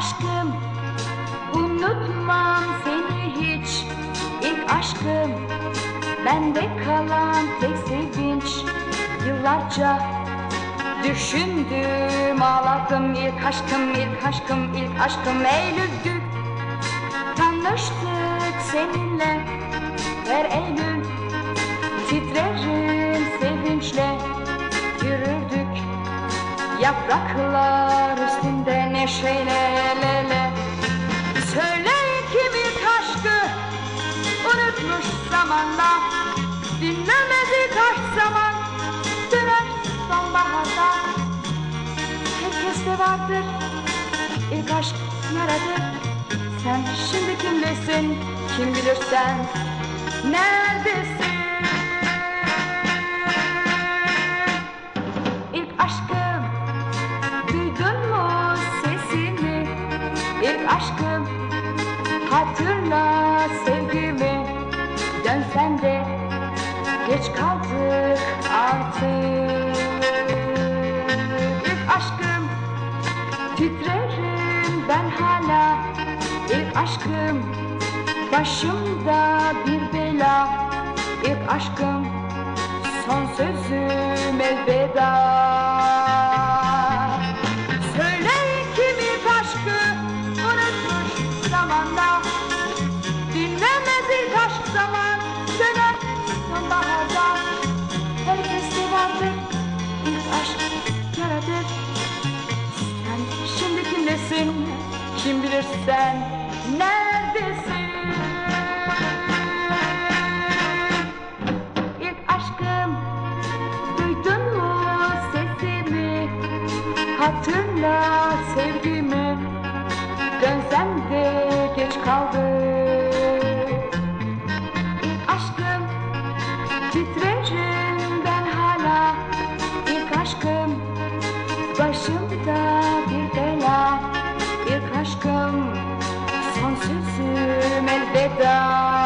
aşkım. Unutmam seni hiç. İlk aşkım. Bende kalan tek sevinç. Yıllarca düşündüm Ağladım. İlk aşkım ilk aşkım ilk aşkım. Eylül'dü Tanıştık seninle. Her Eylül titrer Yapraklar üstünde neşeyle el ele Söyle kim ilk aşkı unutmuş zamanla. Dinlemedi kaç zaman döner sonbaharda. Herkeste vardır ilk aşk yaradır Sen şimdi kimdesin kim bilir sen? Neredesin aşkım. Hatırla sevgimi. Dönsen de. Geç kaldık artık. İlk aşkım. Titrerim ben hala. İlk aşkım. Başımda bir bela. İlk aşkım. Son sözüm elveda kim bilir sen neredesin? İlk aşkım duydun mu sesimi? Hatırla sevgimi. Dönsem de geç kaldı İlk aşkım titrerim ben hala. İlk aşkım başımda sözüm elveda